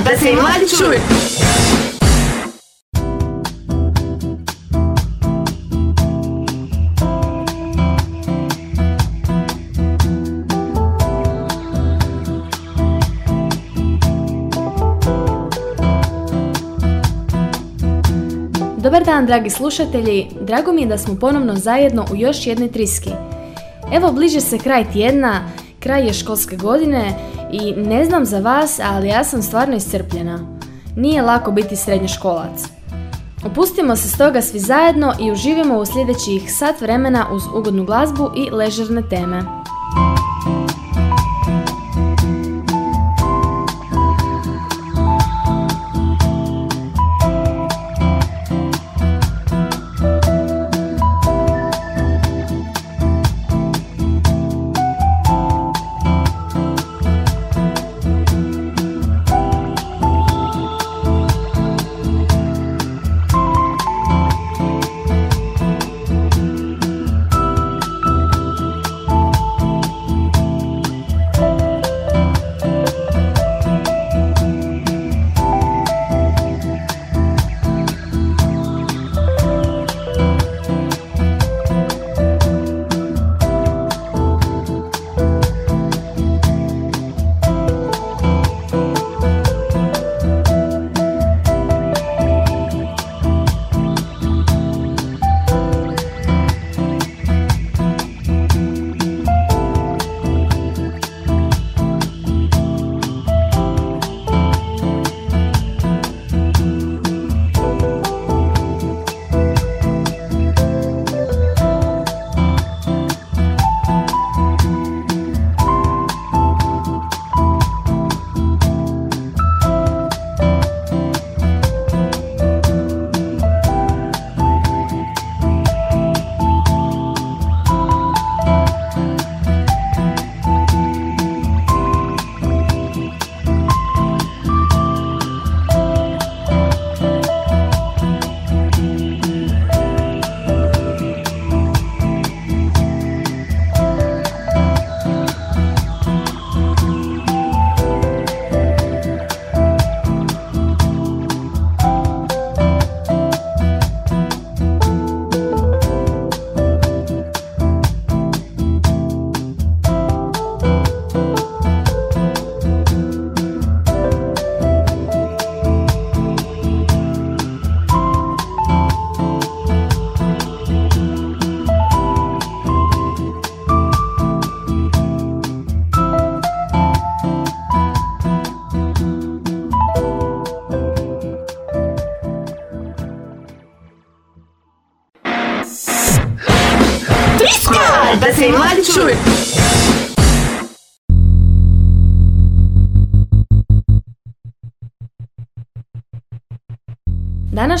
da se i mladi čuju. Dobar dan, dragi slušatelji. Drago mi je da smo ponovno zajedno u još jednoj triski. Evo, bliže se kraj tjedna, kraj je školske godine i ne znam za vas, ali ja sam stvarno iscrpljena. Nije lako biti srednjoškolac. Opustimo se stoga svi zajedno i uživimo u sljedećih sat vremena uz ugodnu glazbu i ležerne teme.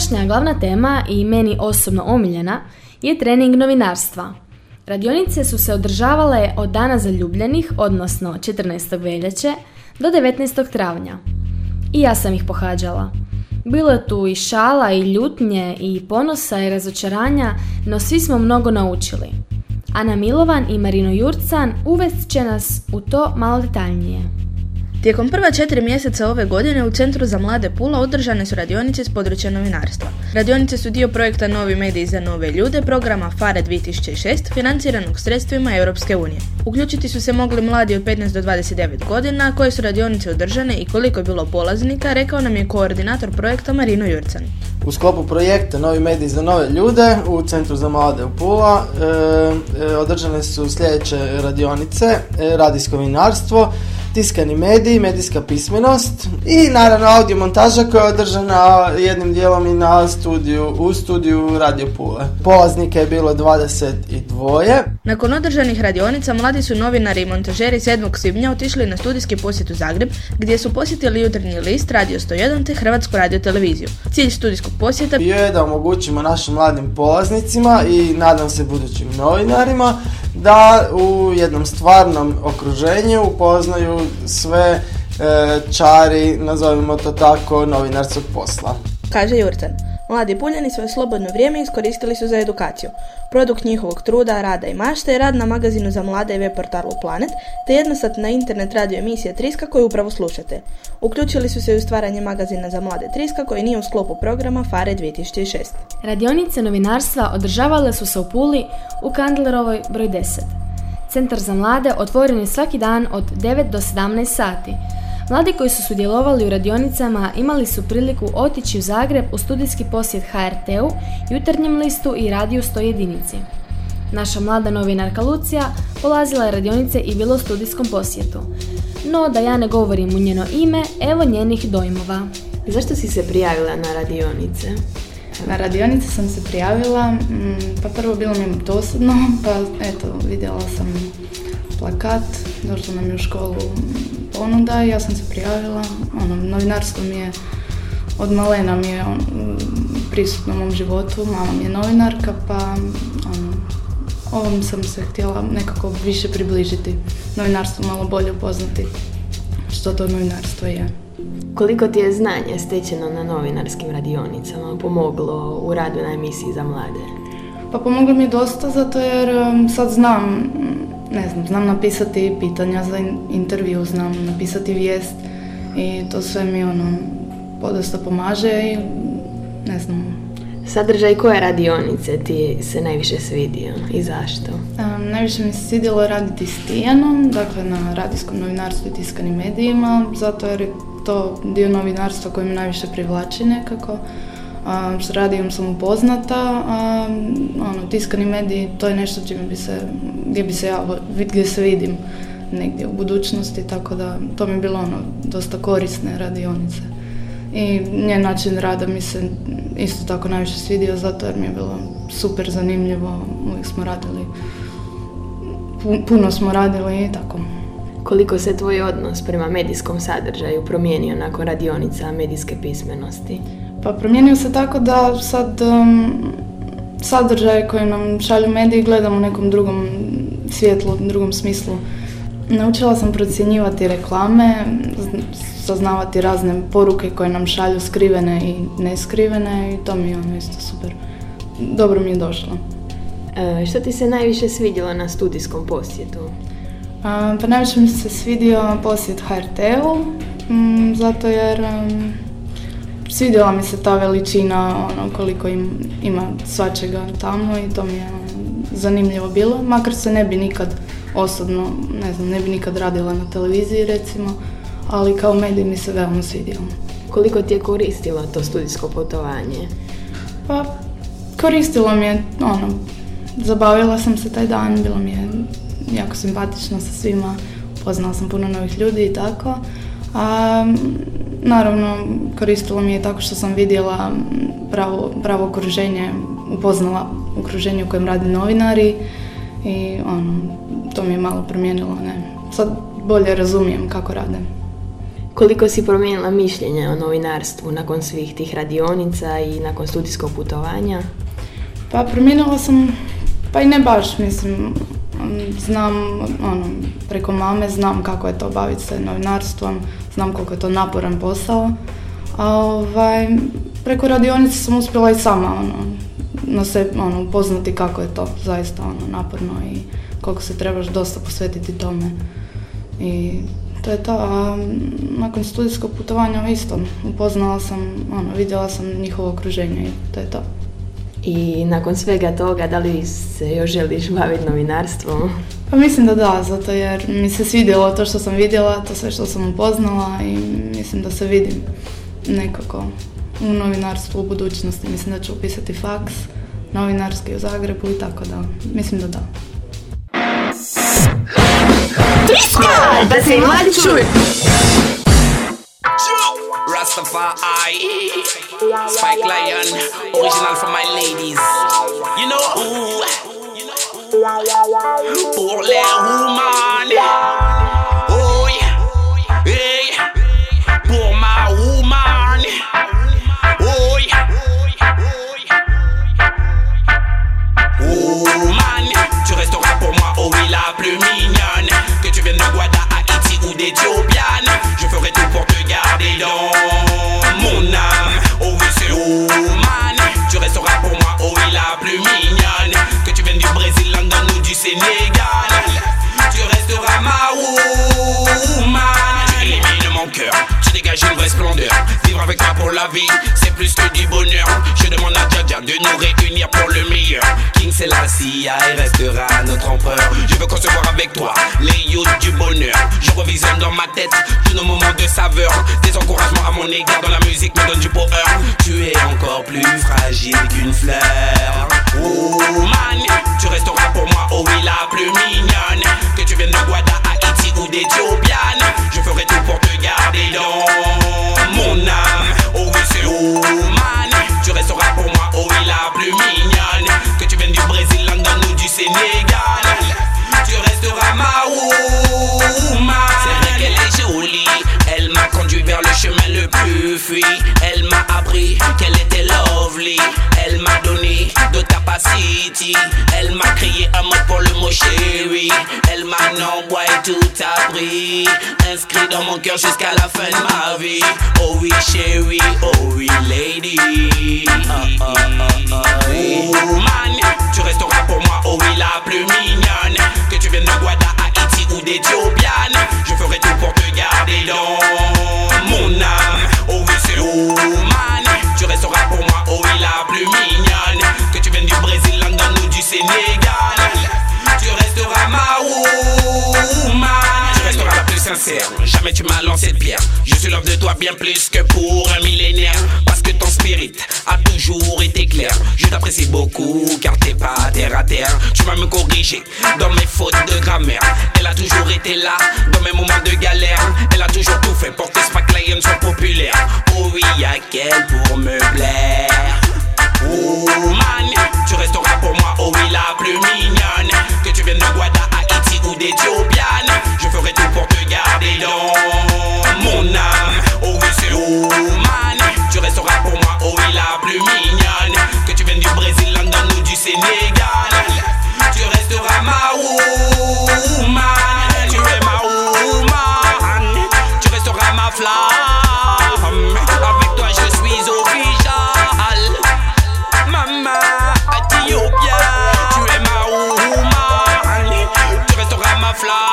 Današnja glavna tema i meni osobno omiljena je trening novinarstva. Radionice su se održavale od dana zaljubljenih, odnosno 14. veljače, do 19. travnja. I ja sam ih pohađala. Bilo je tu i šala i ljutnje i ponosa i razočaranja, no svi smo mnogo naučili. Ana Milovan i Marino Jurcan uvest će nas u to malo detaljnije. Tijekom prva četiri mjeseca ove godine u Centru za mlade Pula održane su radionice s područja novinarstva. Radionice su dio projekta Novi mediji za nove ljude, programa FARE 2006, financiranog sredstvima Europske unije. Uključiti su se mogli mladi od 15 do 29 godina, koje su radionice održane i koliko je bilo polaznika, rekao nam je koordinator projekta Marino Jurcan. U sklopu projekta Novi mediji za nove ljude u Centru za mlade u Pula e, e, održane su sljedeće radionice, e, radijsko vinarstvo, tiskani mediji, medijska pismenost i naravno audio montaža koja je održana jednim dijelom i na studiju, u studiju Radio Pule. Polaznika je bilo 22. Nakon održanih radionica, mladi su novinari i montažeri 7. svibnja otišli na studijski posjet u Zagreb, gdje su posjetili jutarnji list Radio 101 te Hrvatsku radio televiziju. Cilj studijskog posjeta bio je da omogućimo našim mladim polaznicima i nadam se budućim novinarima da u jednom stvarnom okruženju upoznaju sve e, čari, nazovimo to tako, novinarskog posla. Kaže Jurten. Mladi puljani svoje slobodno vrijeme iskoristili su za edukaciju. Produkt njihovog truda, rada i mašte je rad na magazinu za mlade i web portalu Planet, te jednostatna internet radio emisija Triska koju upravo slušate. Uključili su se u stvaranje magazina za mlade Triska koji nije u sklopu programa FARE 2006. Radionice novinarstva održavale su se u Puli u Kandlerovoj broj 10. Centar za mlade otvoren je svaki dan od 9 do 17 sati. Mladi koji su sudjelovali u radionicama imali su priliku otići u Zagreb u studijski posjet HRT-u, jutarnjem listu i radiju 100 jedinici. Naša mlada novinarka Lucija polazila je radionice i bilo studijskom posjetu. No, da ja ne govorim u njeno ime, evo njenih dojmova. Zašto si se prijavila na radionice? Na radionice sam se prijavila, mm, pa prvo bilo mi dosadno, pa eto, vidjela sam plakat, došla nam je u školu ponuda i ja sam se prijavila. Ono, novinarstvo mi je, od malena mi je on, prisutno u mom životu, mama mi je novinarka, pa ono, ovom sam se htjela nekako više približiti, novinarstvo malo bolje upoznati što to novinarstvo je. Koliko ti je znanje stečeno na novinarskim radionicama pomoglo u radu na emisiji za mlade? Pa pomoglo mi dosta zato jer um, sad znam, ne znam, znam napisati pitanja za intervju, znam napisati vijest i to sve mi ono podosta pomaže i ne znam. Sadržaj koje radionice ti se najviše svidio i zašto? Um, najviše mi se svidjelo raditi s Tijanom, dakle na radijskom novinarstvu i tiskanim medijima, zato jer je to dio novinarstva koji me najviše privlači nekako. s radijom sam upoznata, a ono, tiskani mediji to je nešto čime bi se, gdje bi se ja, gdje se vidim negdje u budućnosti, tako da to mi je bilo ono, dosta korisne radionice. I njen način rada mi se isto tako najviše svidio zato jer mi je bilo super zanimljivo, uvijek smo radili, puno smo radili i tako. Koliko se tvoj odnos prema medijskom sadržaju promijenio nakon radionica medijske pismenosti? Pa promijenio se tako da sad um, sadržaj koji nam šalju mediji gledam u nekom drugom svjetlu, drugom smislu. Naučila sam procjenjivati reklame, saznavati razne poruke koje nam šalju skrivene i neskrivene i to mi je ono isto super. Dobro mi je došlo. E, što ti se najviše svidjelo na studijskom posjetu? Pa najviše mi se svidio posjet HRT-u, mm, zato jer svidjela mi se ta veličina, ono, koliko im, ima svačega tamo i to mi je zanimljivo bilo. Makar se ne bi nikad osobno, ne znam, ne bi nikad radila na televiziji recimo, ali kao medij mi se veoma svidjelo. Koliko ti je koristilo to studijsko putovanje? Pa, koristilo mi je, ono, zabavila sam se taj dan, bilo mi je jako simpatično sa svima, upoznala sam puno novih ljudi i tako. A, naravno, koristilo mi je tako što sam vidjela pravo, pravo okruženje, upoznala okruženje u kojem radi novinari i ono, to mi je malo promijenilo, ne. Sad bolje razumijem kako rade. Koliko si promijenila mišljenje o novinarstvu nakon svih tih radionica i nakon studijskog putovanja? Pa promijenila sam, pa i ne baš, mislim, znam, ono, preko mame znam kako je to baviti se novinarstvom, znam koliko je to naporan posao. A ovaj, preko radionice sam uspjela i sama ono, na se, ono, upoznati kako je to zaista ono, naporno i koliko se trebaš dosta posvetiti tome. I to je to. A nakon studijskog putovanja isto upoznala sam, ono, vidjela sam njihovo okruženje i to je to. I nakon svega toga, da li se još želiš baviti novinarstvom? Pa mislim da da, zato jer mi se svidjelo to što sam vidjela, to sve što sam upoznala i mislim da se vidim nekako u novinarstvu u budućnosti. Mislim da ću upisati faks novinarski u Zagrebu i tako da. Mislim da da. Da se mladi! Spike Lion, original for my ladies. You know who? Pour les woman. Oh hey, pour ma woman. Oh woman. Tu resteras pour moi, oh oui, la plus mignonne. Que tu viennes de Guada, Haïti ou d'Éthiopiane. Tu dégages une vraie splendeur. Vivre avec toi pour la vie, c'est plus que du bonheur. Je demande à Dja de nous réunir pour le meilleur. King Selassie et restera notre empereur. Je veux concevoir avec toi les youths du bonheur. Je revisionne dans ma tête tous nos moments de saveur. Des encouragements à mon égard dans la musique me donne du power. Tu es encore plus fragile qu'une fleur. Woman, tu resteras pour moi, oh oui, la plus mignonne. Que tu viennes de Guada, Ou d'Éthiopiane. Je ferai tout pour te garder dans mon âme. Oh oui, c'est. Tu resteras pour moi, oh oui, la plus mignonne. Que tu viennes du Brésil, London ou du Sénégal. Tu resteras ma woman. Le chemin le plus fui. Elle m'a appris qu'elle était lovely. Elle m'a donné de capacity. Elle m'a créé un mot pour le mot chéri. Elle m'a envoyé tout appris. Inscrit dans mon cœur jusqu'à la fin de ma vie. Oh oui, chérie, oh oui, lady. Woman, tu resteras pour moi, oh oui, la plus mignonne. Que tu viennes de Guada, Haïti ou d'Éthiopiane. Je ferai tout pour te garder dans mon âme. Oh oui, c'est woman. Tu resteras pour moi, oh oui, la plus mignonne. Que tu viennes du Brésil, London ou du Sénégal. Tu resteras ma woman. Tu resteras la plus sincère. Jamais tu m'as lancé de pierre. Je suis l'homme de toi bien plus que pour un millénaire. Parce que ton spirit a toujours été clair. Je t'apprécie beaucoup car t'es pas terre à terre. Tu vas me corriger dans mes fautes de grammaire. Elle a toujours été là dans mes moments de galère. Elle a toujours tout fait pour que Spack Lion soit populaire. Oh oui, y'a qu'elle pour me plaire? Woman, tu resteras pour moi, oh oui, la plus mignonne. Que tu viennes de Guada, Haïti ou d'Éthiopiane. Je ferai tout pour te garder dans mon âme. Oh oui, c'est woman. Tu resteras pour moi, oh oui, la plus mignonne. Que tu viennes du Brésil, London ou du Sénégal. Tu resteras ma. fly.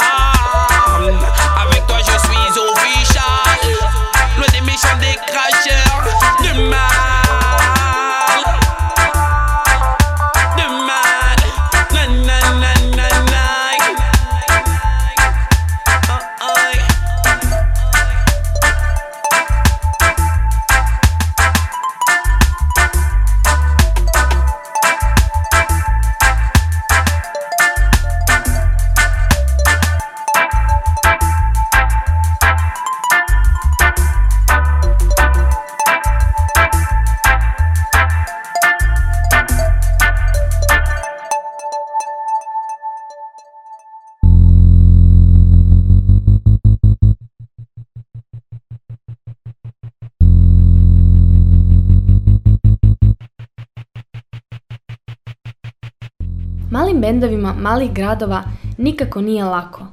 Bendovima malih gradova nikako nije lako.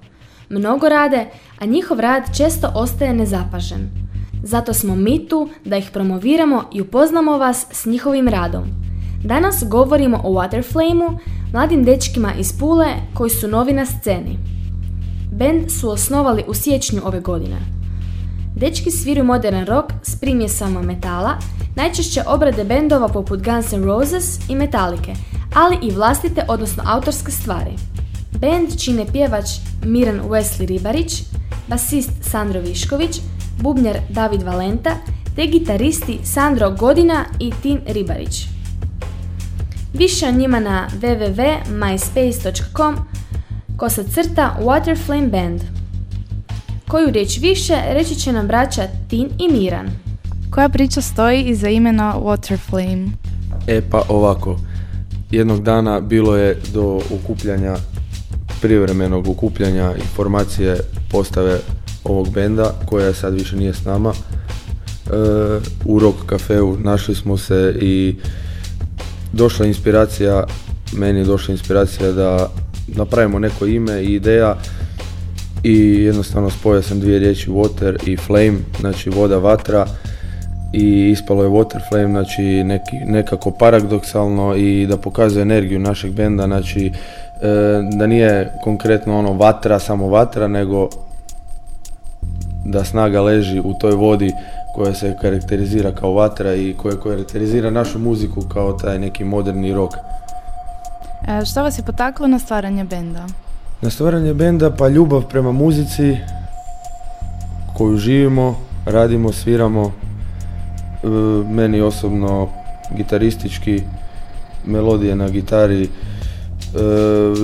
Mnogo rade, a njihov rad često ostaje nezapažen. Zato smo mi tu da ih promoviramo i upoznamo vas s njihovim radom. Danas govorimo o Waterflameu, mladim dečkima iz Pule koji su novi na sceni. Band su osnovali u siječnju ove godine. Dečki sviraju modern rock s primjesama metala, najčešće obrade bendova poput Guns N' Roses i Metallice, ali i vlastite, odnosno autorske stvari. Band čine pjevač Miran Wesley Ribarić, basist Sandro Višković, bubnjar David Valenta, te gitaristi Sandro Godina i Tin Ribarić. Više o njima na www.myspace.com kosa crta Waterflame Band. Koju riječ više reći će nam braća Tin i Miran. Koja priča stoji iza imena Waterflame? E pa ovako, jednog dana bilo je do okupljanja, privremenog okupljanja informacije postave ovog benda koja sad više nije s nama. E, u Rock kafeu našli smo se i došla inspiracija, meni je došla inspiracija da napravimo neko ime i ideja i jednostavno spojio sam dvije riječi water i flame, znači voda, vatra i ispalo je water flame, znači neki, nekako paradoksalno i da pokazuje energiju našeg benda, znači da nije konkretno ono vatra, samo vatra, nego da snaga leži u toj vodi koja se karakterizira kao vatra i koja karakterizira našu muziku kao taj neki moderni rock. E, što vas je potaklo na stvaranje benda? Na stvaranje benda pa ljubav prema muzici koju živimo, radimo, sviramo. E, meni osobno gitaristički, melodije na gitari, e,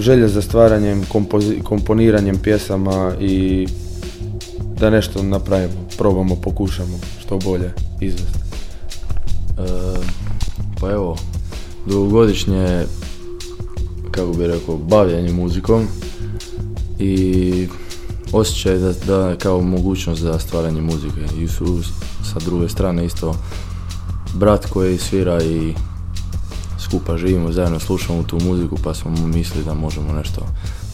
želja za stvaranjem, komponiranjem pjesama i da nešto napravimo, probamo, pokušamo što bolje izvesti. E, pa evo, dugogodišnje, kako bi rekao, bavljanje muzikom i osjećaj da, da kao mogućnost za stvaranje muzike i sa druge strane isto brat koji svira i skupa živimo, zajedno slušamo tu muziku pa smo mislili da možemo nešto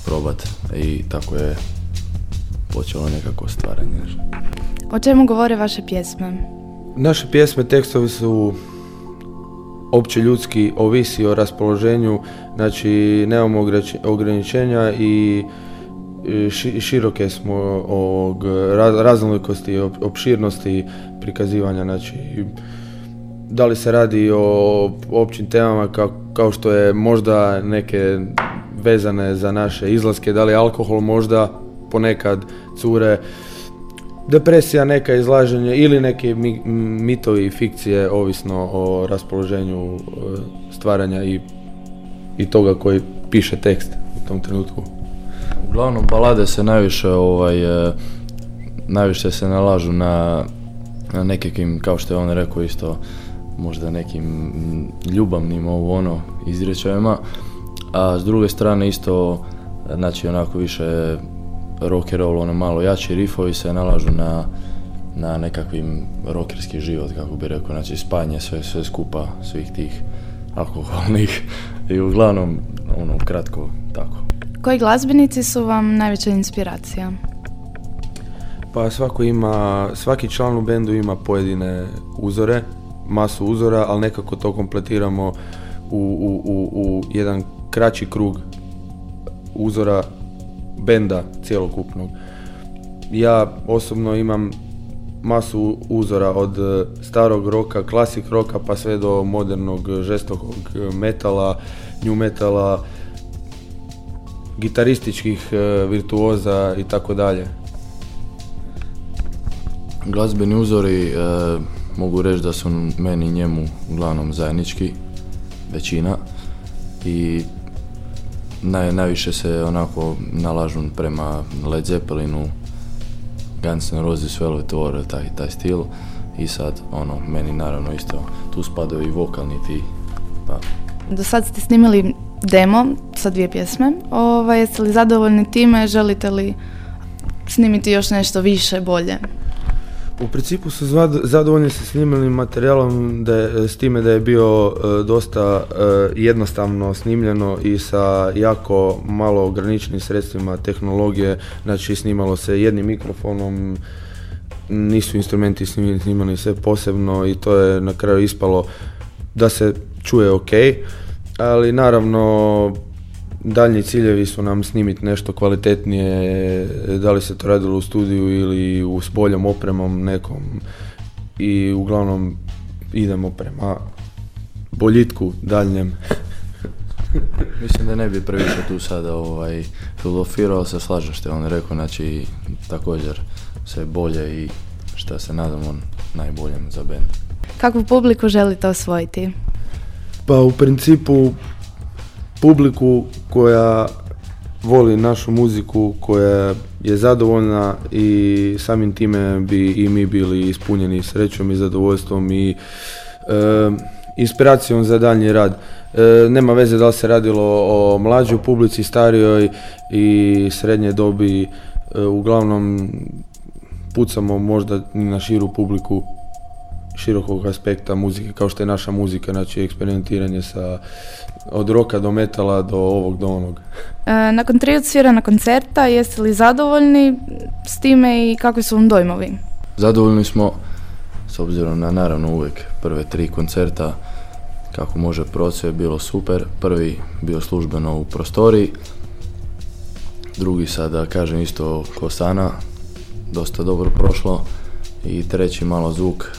probati i tako je počelo nekako stvaranje. O čemu govore vaše pjesme? Naše pjesme, tekstovi su opće ljudski, ovisi o raspoloženju, znači nemamo ograničenja i široke smo ovog raznolikosti, opširnosti prikazivanja, znači da li se radi o općim temama kao, kao što je možda neke vezane za naše izlaske, da li alkohol možda ponekad cure, depresija, neka izlaženje ili neke mitovi i fikcije ovisno o raspoloženju e, stvaranja i, i toga koji piše tekst u tom trenutku. Uglavnom balade se najviše ovaj, e, najviše se nalažu na, na nekakvim, kao što je on rekao isto, možda nekim ljubavnim ovo ono izrečajima, a s druge strane isto znači onako više rock and ono malo jači rifovi se nalažu na, na nekakvim rockerski život, kako bi rekao, znači spanje sve, sve skupa svih tih alkoholnih. I uglavnom ono kratko tako. Koji glazbenici su vam najveća inspiracija? Pa svako ima, svaki član u bendu ima pojedine uzore, masu uzora, ali nekako to kompletiramo u, u, u, u jedan kraći krug uzora benda cijelokupnog. Ja osobno imam masu uzora od e, starog roka, klasik roka pa sve do modernog žestokog metala, new metala, gitarističkih e, virtuoza i tako dalje. Glazbeni uzori e, mogu reći da su meni i njemu uglavnom zajednički, većina i naj, najviše se onako nalažu prema Led Zeppelinu, Guns N' Roses, Velvet War, taj, taj stil. I sad, ono, meni naravno isto, tu spadaju i vokalni ti, pa. Do sad ste snimili demo sa dvije pjesme. Ovaj, jeste li zadovoljni time? Želite li snimiti još nešto više, bolje? U principu su zadovoljni sa snimljenim materijalom da je, s time da je bio e, dosta e, jednostavno snimljeno i sa jako malo ograničenim sredstvima tehnologije, znači snimalo se jednim mikrofonom, nisu instrumenti snimani sve posebno i to je na kraju ispalo da se čuje ok, ali naravno daljnji ciljevi su nam snimiti nešto kvalitetnije, da li se to radilo u studiju ili u s boljom opremom nekom i uglavnom idemo prema boljitku daljnjem. Mislim da ne bi previše tu sada ovaj, filofirao, se slažem što je on rekao, znači također sve bolje i šta se nadamo najboljem za band. Kakvu publiku želite osvojiti? Pa u principu publiku koja voli našu muziku, koja je zadovoljna i samim time bi i mi bili ispunjeni srećom i zadovoljstvom i e, inspiracijom za daljnji rad. E, nema veze da li se radilo o mlađoj publici, starijoj i srednje dobi, e, uglavnom pucamo možda na širu publiku širokog aspekta muzike kao što je naša muzika, znači eksperimentiranje sa od roka do metala do ovog do onog. E, nakon tri odsvirana koncerta, jeste li zadovoljni s time i kakvi su vam dojmovi? Zadovoljni smo, s obzirom na naravno uvijek prve tri koncerta, kako može proći, je bilo super. Prvi bio službeno u prostoriji, drugi sada kažem isto Kosana, dosta dobro prošlo i treći malo zvuk,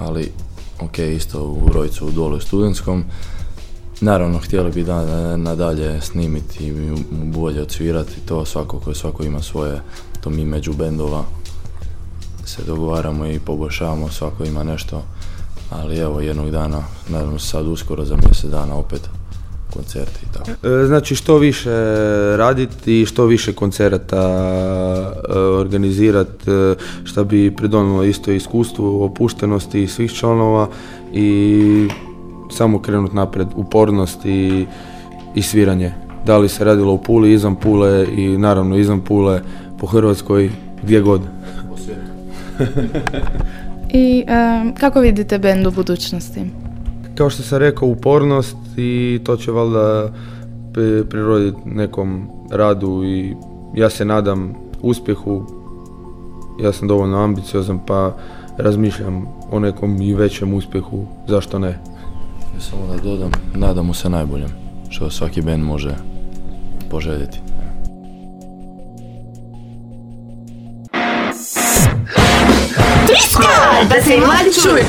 ali ok, isto u Rojcu u dole u studentskom. Naravno, htjeli bi da nadalje snimiti i bolje odsvirati. To, svako koji svako ima svoje, to mi među bendova se dogovaramo i poboljšavamo, svako ima nešto, ali evo jednog dana, nadam se sad uskoro za mjesec dana opet koncerti i tako. E, znači što više raditi i što više koncerata e, organizirati, e, što bi pridonilo isto iskustvu, opuštenosti svih članova i samo krenuti napred, upornost i, i sviranje. Da li se radilo u Puli, izvan Pule i naravno izvan Pule, po Hrvatskoj, gdje god. I kako vidite bend u budućnosti? Kao što sam rekao, upornost i to će valjda priroditi nekom radu i ja se nadam uspjehu. Ja sam dovoljno ambiciozan pa razmišljam o nekom i većem uspjehu, zašto ne? Ja samo da dodam, nadamo se najboljem, što svaki band može poželjeti. da se i mladi čuju.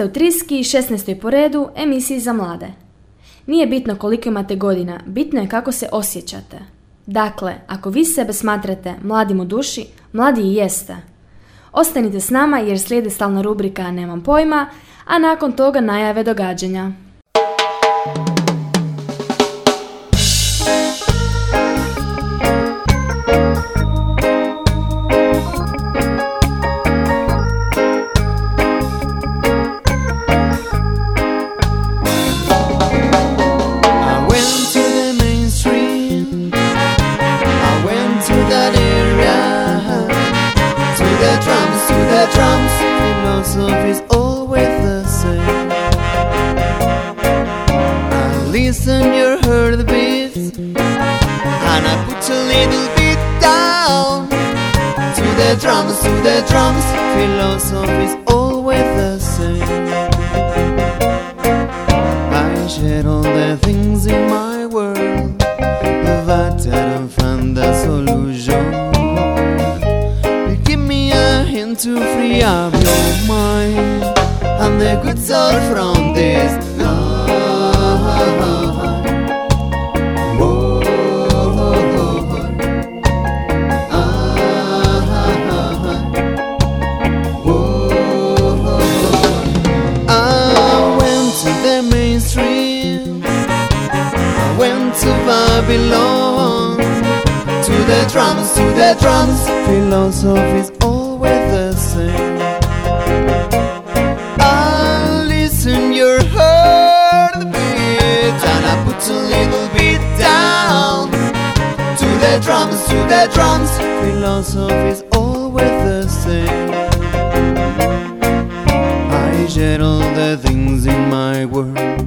Ste u Triski i 16. po redu emisiji za mlade. Nije bitno koliko imate godina, bitno je kako se osjećate. Dakle, ako vi sebe smatrate mladim u duši, mladi i jeste. Ostanite s nama jer slijedi stalna rubrika Nemam pojma, a nakon toga najave događanja. listen, you heard the. And I put a little bit down to the drums, to the drums. Philosophy's always the same. I shared all the things in my world, but I don't find the solution. Give me a hint to free up your mind, and the good soul from this. The drums. Philosophy's always the same. I listen your heartbeat and I put a little bit down. To the drums, to the drums. Philosophy's always the same. I share all the things in my world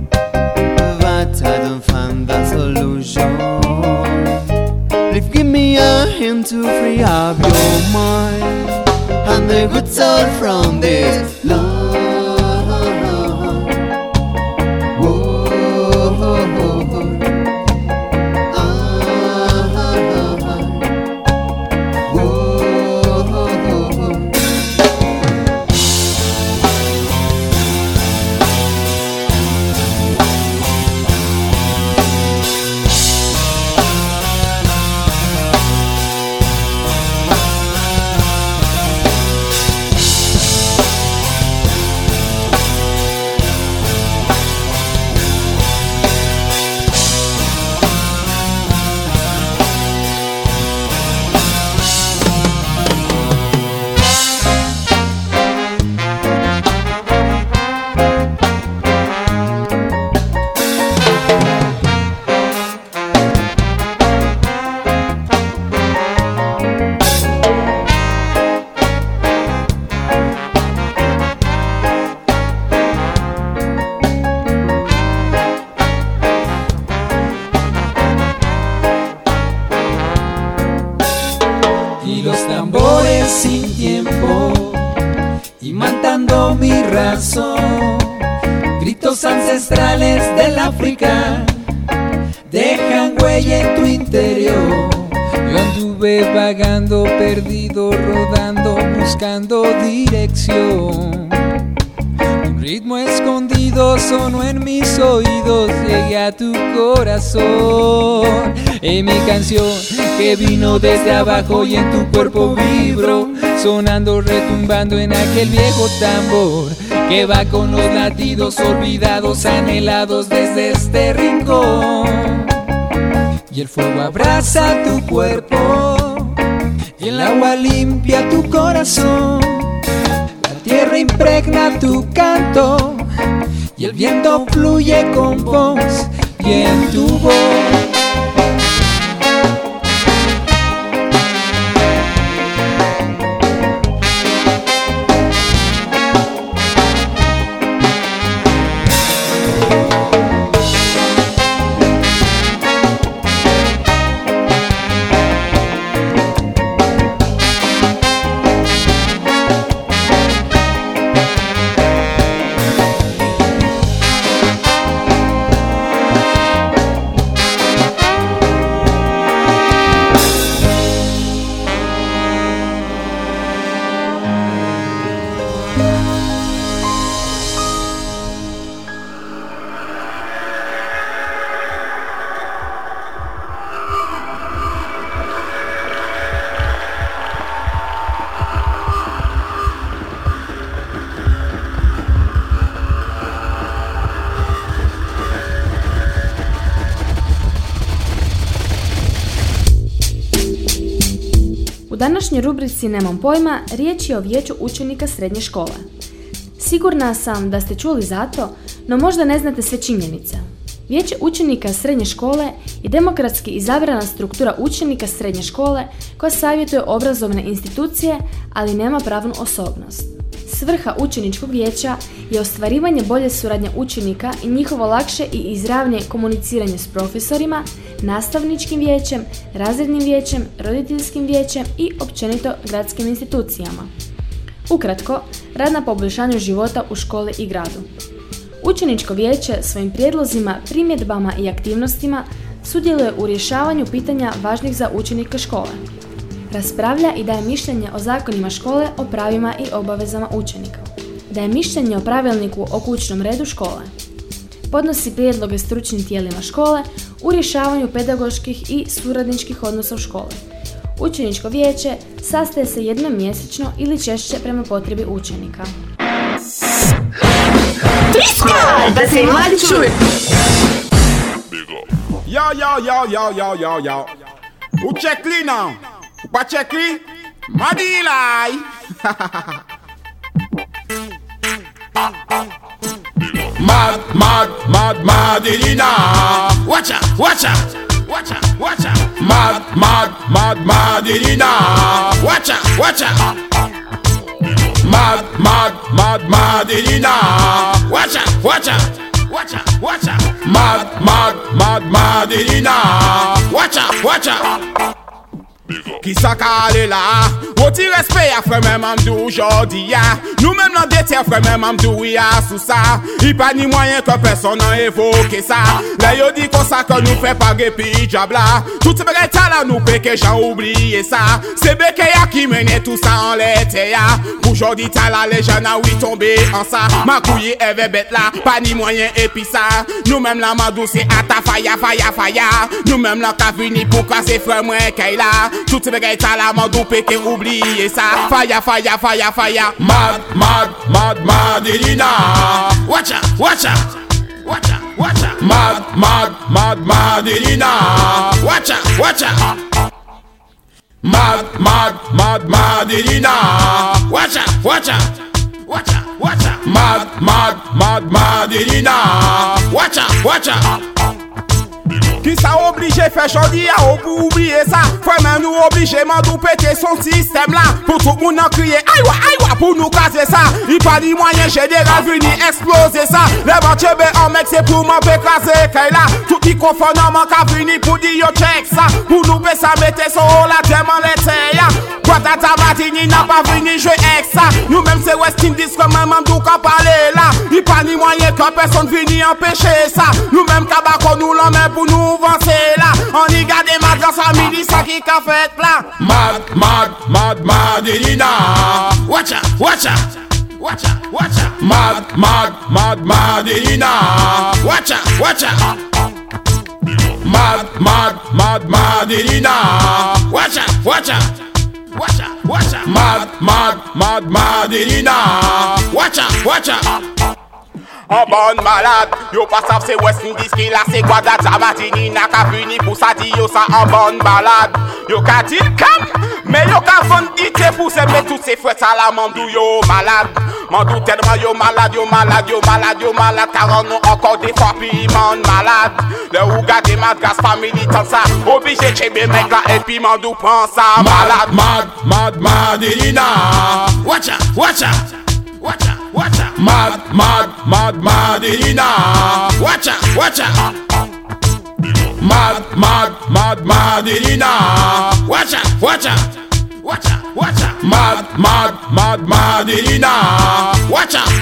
to free up your mind. And the good soul from this que vino desde abajo y en tu cuerpo vibro, sonando, retumbando en aquel viejo tambor que va con los latidos olvidados, anhelados desde este rincón. Y el fuego abraza tu cuerpo y el agua limpia tu corazón. La tierra impregna tu canto y el viento fluye con voz y en tu voz. Današnjoj rubrici Nemam pojma riječ je o vijeću učenika srednje škole. Sigurna sam da ste čuli za to, no možda ne znate sve činjenice. Vijeće učenika srednje škole je demokratski izabrana struktura učenika srednje škole koja savjetuje obrazovne institucije, ali nema pravnu osobnost. Svrha učeničkog vijeća je ostvarivanje bolje suradnje učenika i njihovo lakše i izravnije komuniciranje s profesorima, nastavničkim vijećem, razrednim vijećem, roditeljskim vijećem i općenito gradskim institucijama. Ukratko, rad na poboljšanju života u školi i gradu. Učeničko vijeće svojim prijedlozima, primjedbama i aktivnostima sudjeluje u rješavanju pitanja važnih za učenike škole. Raspravlja i daje mišljenje o zakonima škole, o pravima i obavezama učenika. Daje mišljenje o pravilniku o kućnom redu škole. Podnosi prijedloge stručnim tijelima škole u rješavanju pedagoških i suradničkih odnosa u škole. Učeničko vijeće sastaje se jednom mjesečno ili češće prema potrebi učenika. Da se i mladi čuju. Now? Pa. mad, mad, mad, Madilina. Watch out, watch out. Watch out, watch out. Mad, mad, mad, Madilina. Watch out, watch out. Mad, mad, mad, Madilina. Watch out, watch out. Watch out, watch out. Mad, mad, mad, Madilina. Watch out, watch out. Ki sa ka ale la? Oti respe ya fre men mamdou jodi ya? Nou men nan dete fre men mamdou ya sou sa? I pa ni mwayen ke person nan evoke sa. Le yo di kon sa ke nou fe page pi jabla. Tout se bere tala nou peke jan oubliye sa. Se beke ya ki mene tout sa an lete ya. Pou jodi tala le jan a ouy tombe an sa. Ma kouye eve bet la pa ni mwayen epi sa. Nou men la mamdou se ata faya faya faya. Nou men la ka vini pou kase fre mwen kay la. Tout se begay tala man do peke oubliye sa Faya, faya, faya, faya Mad, mad, mad, mad Elina. Wacha, wacha Wacha, wacha Mad, mad, mad, mad Elina. Wacha, wacha Mad, mad, mad, mad Elina. Wacha, wacha Wacha, wacha Mad, mad, mad, mad Elina. Wacha, wacha Ki sa oblije fè jodi ya ou pou oubliye sa. Fè men nou oblige mandou pete son sistem la. Pou tout moun an kriye aywa aywa pou nou kaze sa. I pa di mwanyen jeneral vini eksplose sa. Le ban chebe an mek se pou man pe kaze kay la. Tout i konfon nan man ka vini pou di yo chek sa. Pou nou pe sa mette son ou la teman lete ya. Kwa ta matini nan pa vini jwe ek sa. Nou menm se West Indies koman mandou ka pale la. I pa ni mwanyen ka person vini an sa. Nou men kabakon nou lan men pou nou pou vansè la An yi gade sa midi sa ki ka fèt plan Mad, mad, mad, mad elina. Wacha, wacha Wacha, wacha Mad, mad, mad, mad elina. Wacha, wacha Mad, mad, mad, mad elina. Wacha, wacha Wacha, wacha Mad, mad, mad, mad elina. Wacha, wacha An bon malade, yo pa sav se West Indies ki la se Gwadad Jamatini na ka puni pou sa di yo sa an bon malade. Yo ka til kam, Me yo ka fon ite pou se me tout se fwet sa la mandou yo malade. Mandou telman yo malade, yo malade, yo malade, yo malade Karan nou ankon de fwa pi man malade. Le ou gade mad gas famili tan sa Obije chebe men la epi mandou pan sa malade. Mad, mad, mad, mad, inina Wacha, wacha, wacha watch out. Mad, mad, mad, Madina. Watch out! Mad, mad, mad, Madina. Watch out! Watch out! Mad, mad, mad, Madina. Watch out!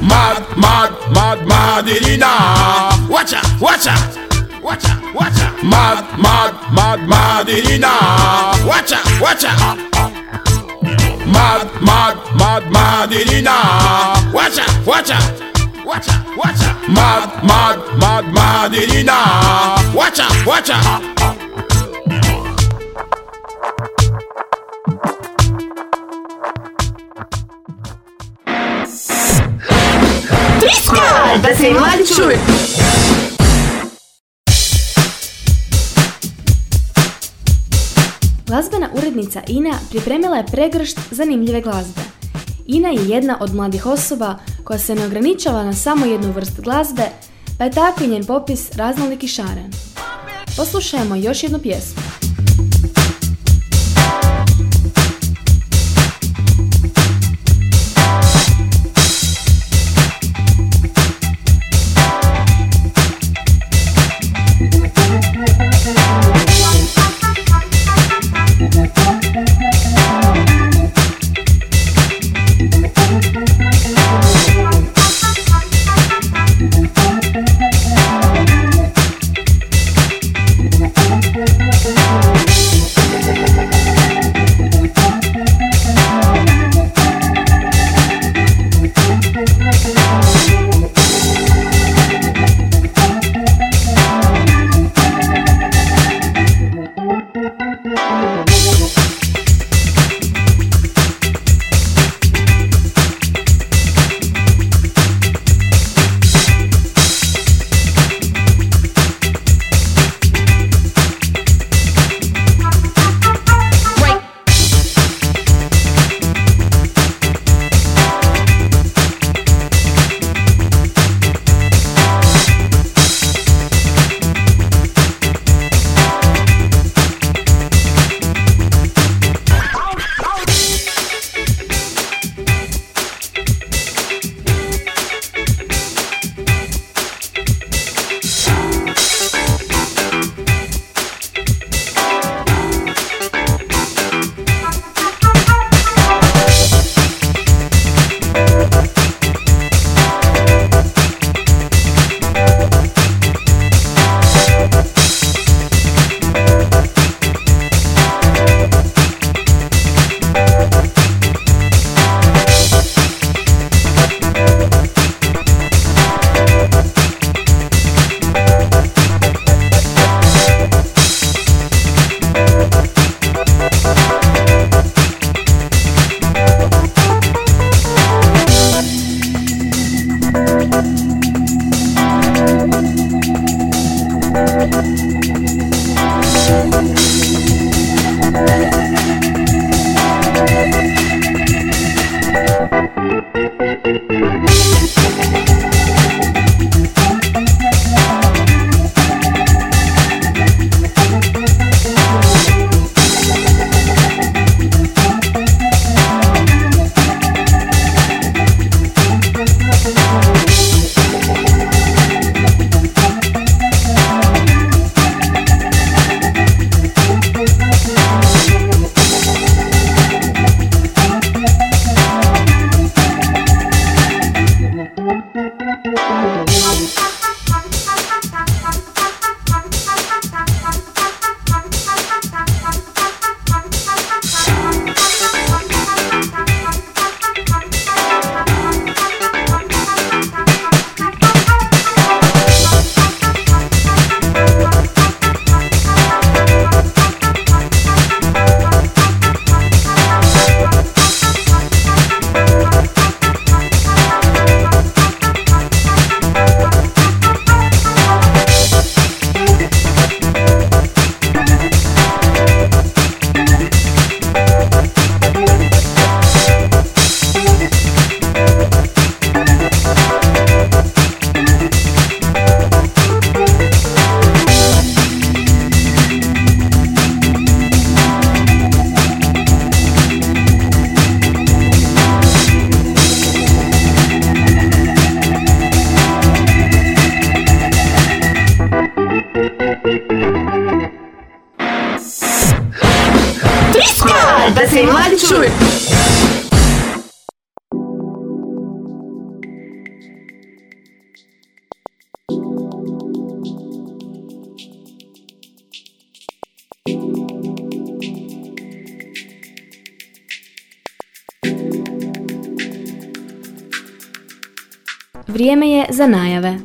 Mad, mad, mad, Madina. Watch out! Watch out! Mad, mad, mad, Madina. Watch out! Mad, mad, mad, Madelina. Watch out, watch out. Watch out, watch out. Mad, mad, mad, Madelina. Watch out, watch out. Da se i mladi Glazbena urednica Ina pripremila je pregršt zanimljive glazbe. Ina je jedna od mladih osoba koja se ne ograničava na samo jednu vrst glazbe, pa je tako i njen popis raznolik i šaren. Poslušajmo još jednu pjesmu. Vrijeme je za najave.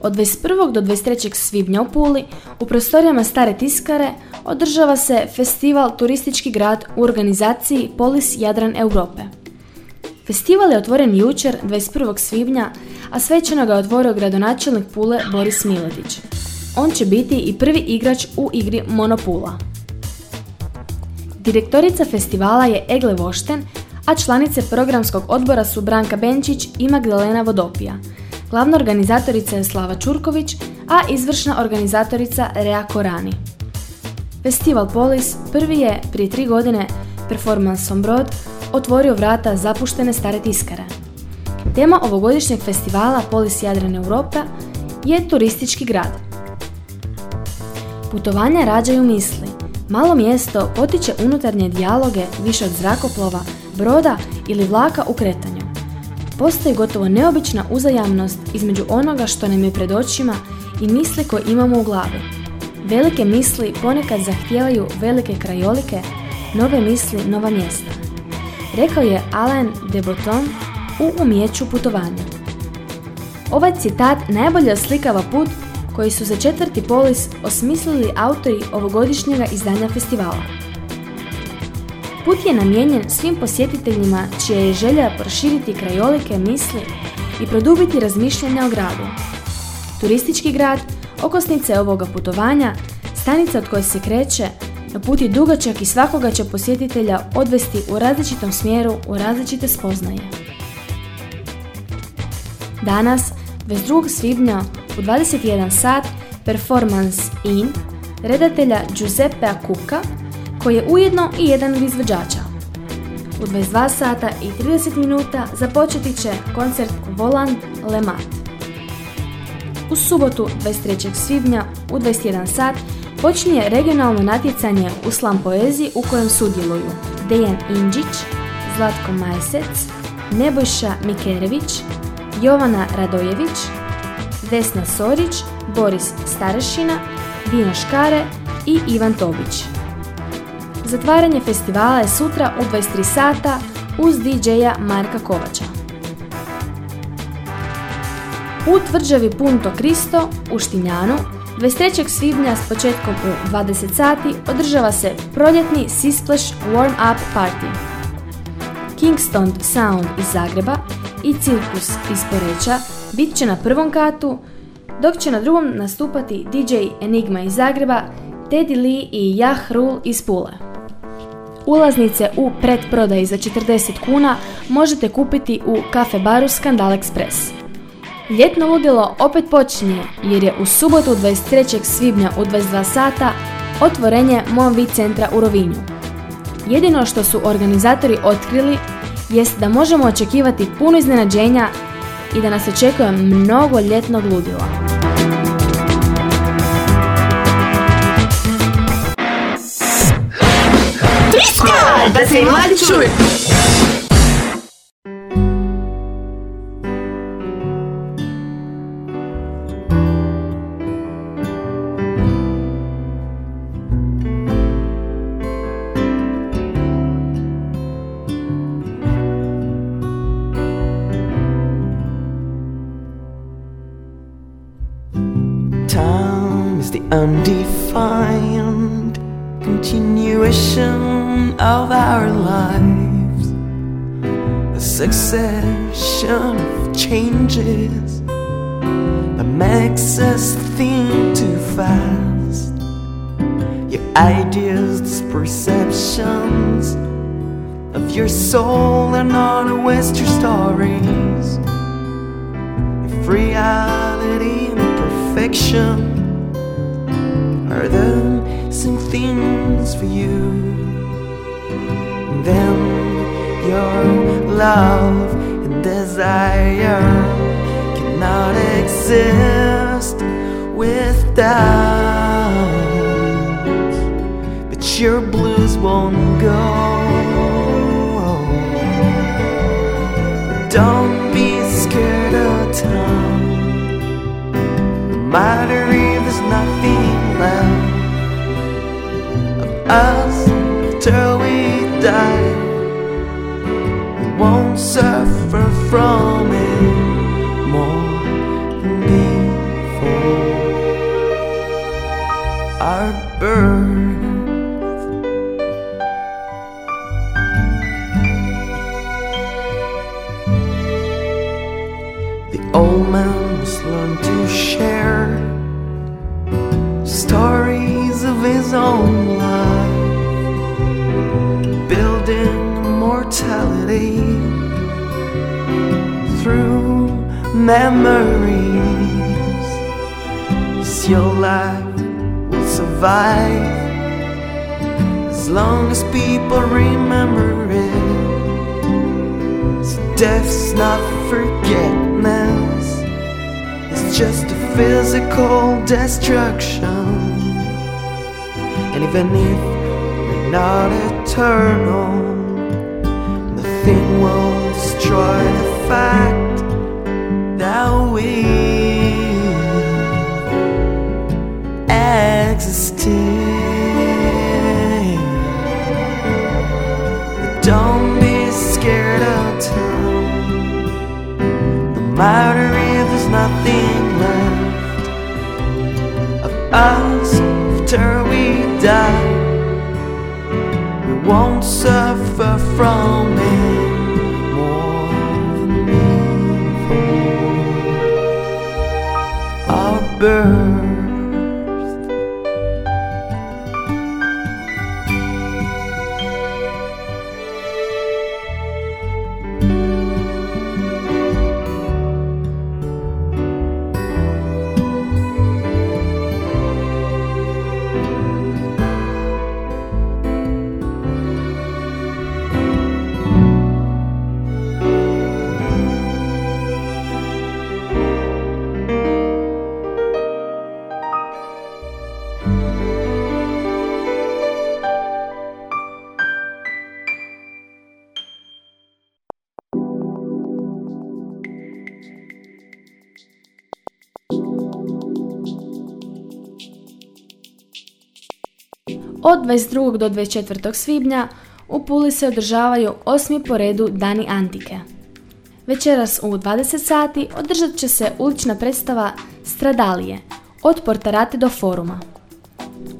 Od 21. do 23. svibnja u Puli u prostorijama Stare tiskare održava se festival Turistički grad u organizaciji Polis Jadran Europe. Festival je otvoren jučer 21. svibnja, a svečano ga je otvorio gradonačelnik Pule Boris Miletić. On će biti i prvi igrač u igri Monopula. Direktorica festivala je Egle Vošten, a članice programskog odbora su Branka Benčić i Magdalena Vodopija. Glavna organizatorica je Slava Čurković, a izvršna organizatorica Rea Korani. Festival Polis prvi je prije tri godine performansom Brod otvorio vrata zapuštene stare tiskare. Tema ovogodišnjeg festivala Polis Jadran Europa je turistički grad. Putovanja rađaju misli. Malo mjesto potiče unutarnje dijaloge više od zrakoplova, broda ili vlaka u kretanju. Postoji gotovo neobična uzajamnost između onoga što nam je pred očima i misli koje imamo u glavi. Velike misli ponekad zahtijevaju velike krajolike, nove misli nova mjesta. Rekao je Alain de Botton u umjeću putovanja. Ovaj citat najbolje oslikava put koji su za četvrti polis osmislili autori ovogodišnjega izdanja festivala. Put je namijenjen svim posjetiteljima čija je želja proširiti krajolike misli i produbiti razmišljanja o gradu. Turistički grad, okosnica ovoga putovanja, stanica od koje se kreće, na put je dugačak i svakoga će posjetitelja odvesti u različitom smjeru u različite spoznaje. Danas, 22. svibnja u 21 sat, performance in redatelja Giuseppea Kuka, koji je ujedno i jedan od izvođača. U 22 sata i 30 minuta započeti će koncert Voland Le Mat. U subotu 23. svibnja u 21 sat počinje regionalno natjecanje u slam poeziji u kojem sudjeluju Dejan Inđić, Zlatko Majsec, Nebojša Mikerević, Jovana Radojević, Vesna Sorić, Boris Starešina, Dino Škare i Ivan Tobić. Zatvaranje festivala je sutra u 23 sata uz DJ-a Marka Kovača. U tvrđavi Punto Cristo u Štinjanu 23. svibnja s početkom u 20 sati održava se proljetni Sisplash Warm Up Party. Kingston Sound iz Zagreba i Cirkus iz Poreča bit će na prvom katu, dok će na drugom nastupati DJ Enigma iz Zagreba, Teddy Lee i Jah Rule iz Pule. Ulaznice u predprodaji za 40 kuna možete kupiti u kafe baru Skandal Express. Ljetno ludilo opet počinje jer je u subotu 23. svibnja u 22 sata otvorenje Monvi centra u Rovinju. Jedino što su organizatori otkrili jest da možemo očekivati puno iznenađenja i da nas očekuje mnogo ljetnog ludila. Da se i mladi čuju! Soul are not always true stories. If reality and perfection are the same things for you, then your love and desire cannot exist without. But your blues won't go My to is nothing. The old man must learn to share stories of his own life, building immortality through memories. Yes, your life will survive as long as people remember it. So death's not forgetness, it's just a physical destruction. And even if we're not eternal, nothing will destroy the fact that we existed. No matter if there's nothing left of us after we die, we won't suffer from it more than before. Our birth. Od 22. do 24. svibnja u Puli se održavaju osmi po redu Dani Antike. Večeras u 20 sati održat će se ulična predstava Stradalije, od Portarate do Foruma.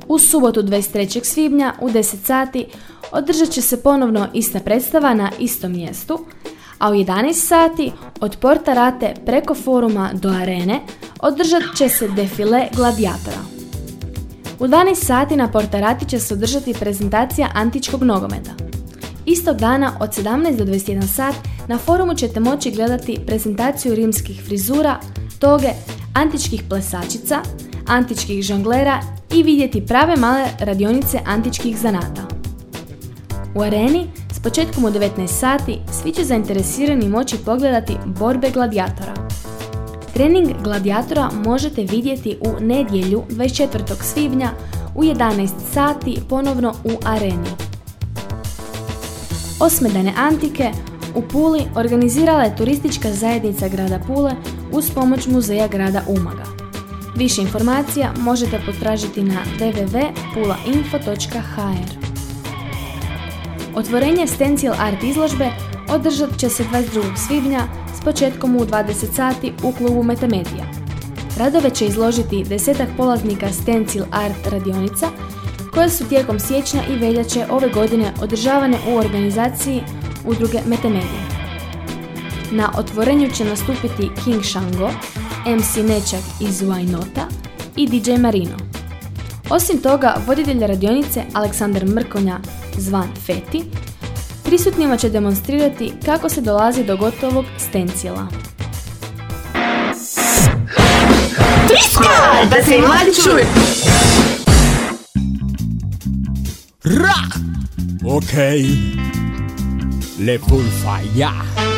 U subotu 23. svibnja u 10 sati održat će se ponovno ista predstava na istom mjestu, a u 11 sati od Portarate preko Foruma do Arene održat će se defile gladijatora. U 12 sati na Portarati će se održati prezentacija antičkog nogometa. Istog dana od 17 do 21 sat na forumu ćete moći gledati prezentaciju rimskih frizura, toge, antičkih plesačica, antičkih žonglera i vidjeti prave male radionice antičkih zanata. U areni s početkom u 19 sati svi će zainteresirani moći pogledati borbe gladijatora. Trening gladijatora možete vidjeti u nedjelju 24. svibnja u 11 sati ponovno u areni. Osmedane antike u Puli organizirala je turistička zajednica grada Pule uz pomoć muzeja grada Umaga. Više informacija možete potražiti na www.pulainfo.hr. Otvorenje Stencil Art izložbe održat će se 22. svibnja početkom u 20 sati u klubu Metamedija. Radove će izložiti desetak polaznika Stencil Art radionica koje su tijekom siječnja i veljače ove godine održavane u organizaciji udruge Metamedija. Na otvorenju će nastupiti King Shango, MC Nečak iz Wajnota i DJ Marino. Osim toga, voditelj radionice Aleksandar Mrkonja, zvan Feti, prisutnima će demonstrirati kako se dolazi do gotovog stencila. Triska! Da se i mladi čuje! Ra! Ok. Le full fire.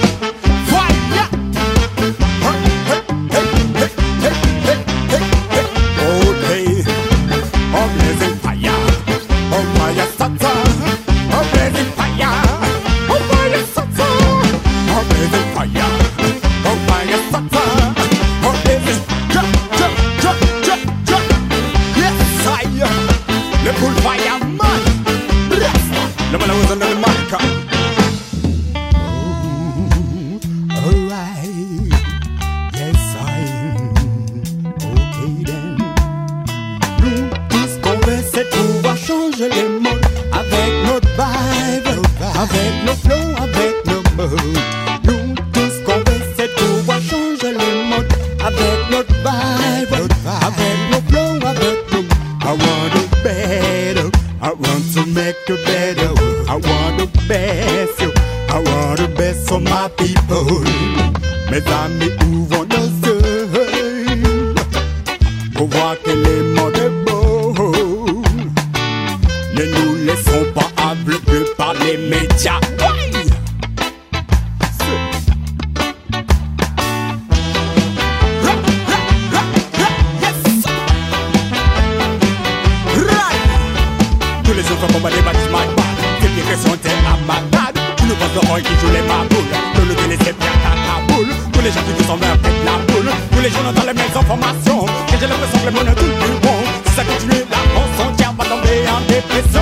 It's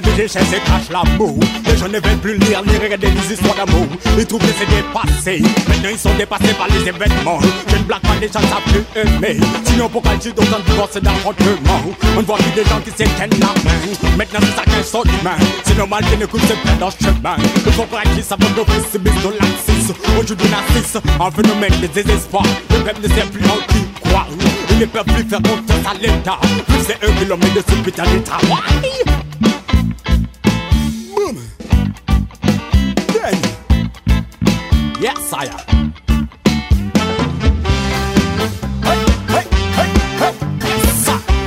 que des déchets cache l'amour. Je ne vais plus lire ni regarder les histoires d'amour. Ils trouvent que c'est dépassé. Maintenant ils sont dépassés par les événements. Je ne blague pas les gens savent plus aimer. Sinon pourquoi ils d'autant de force d'affrontement On ne voit plus des gens qui s'éteignent la main. Maintenant c'est ça qu'un sort humain. C'est normal qu'ils ne coupent pas dans le chemin. Ils sont qui savent nos fils subissent de l'axis. Aujourd'hui l'axis, un phénomène de désespoir. Le peuple ne sait plus en qui croire. Ils ne peuvent plus faire confiance à l'État. C'est eux qui l'ont mis de ce putain d'État. Messiah. Hey, hey, hey,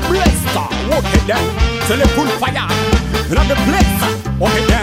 Blaster, walking down to the full fire. Not the blazer, walking down.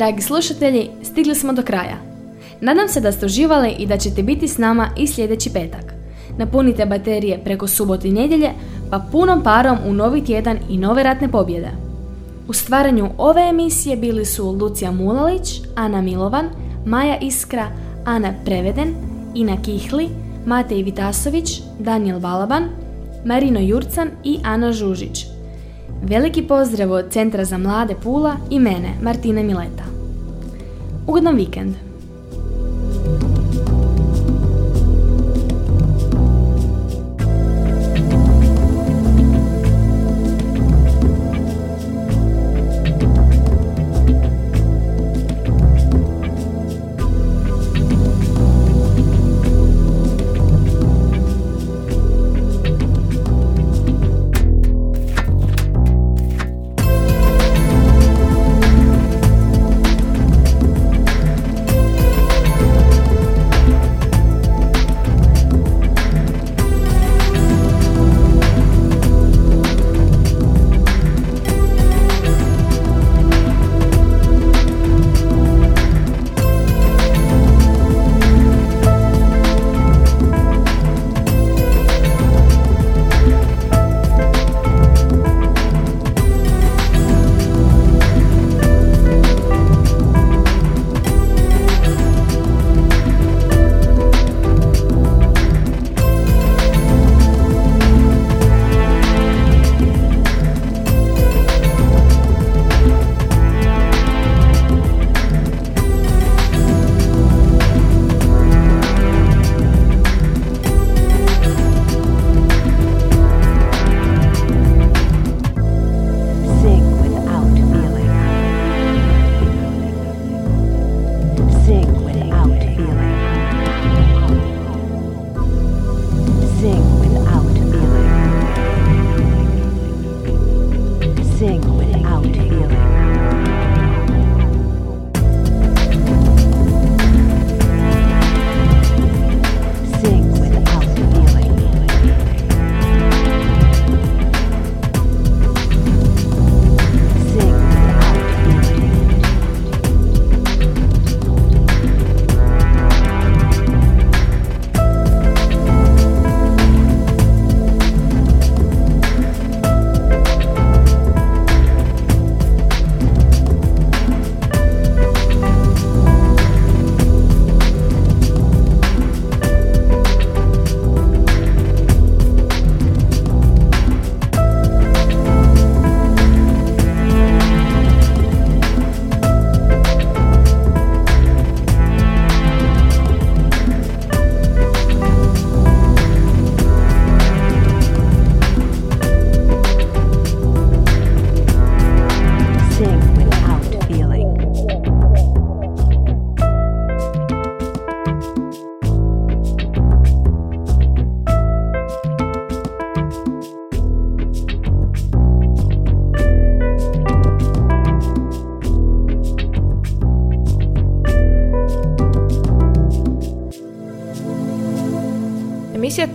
Dragi slušatelji, stigli smo do kraja. Nadam se da ste uživali i da ćete biti s nama i sljedeći petak. Napunite baterije preko subote i nedjelje, pa punom parom u novi tjedan i nove ratne pobjede. U stvaranju ove emisije bili su Lucija Mulalić, Ana Milovan, Maja Iskra, Ana Preveden, Ina Kihli, Matej Vitasović, Daniel Balaban, Marino Jurcan i Ana Žužić. Veliki pozdrav od Centra za mlade Pula i mene, Martina Mileta. Ugodan vikend!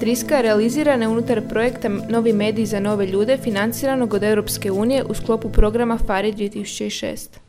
Triska realizirana unutar projekta Novi mediji za nove ljude financiranog od Europske unije u sklopu programa FARI 2006.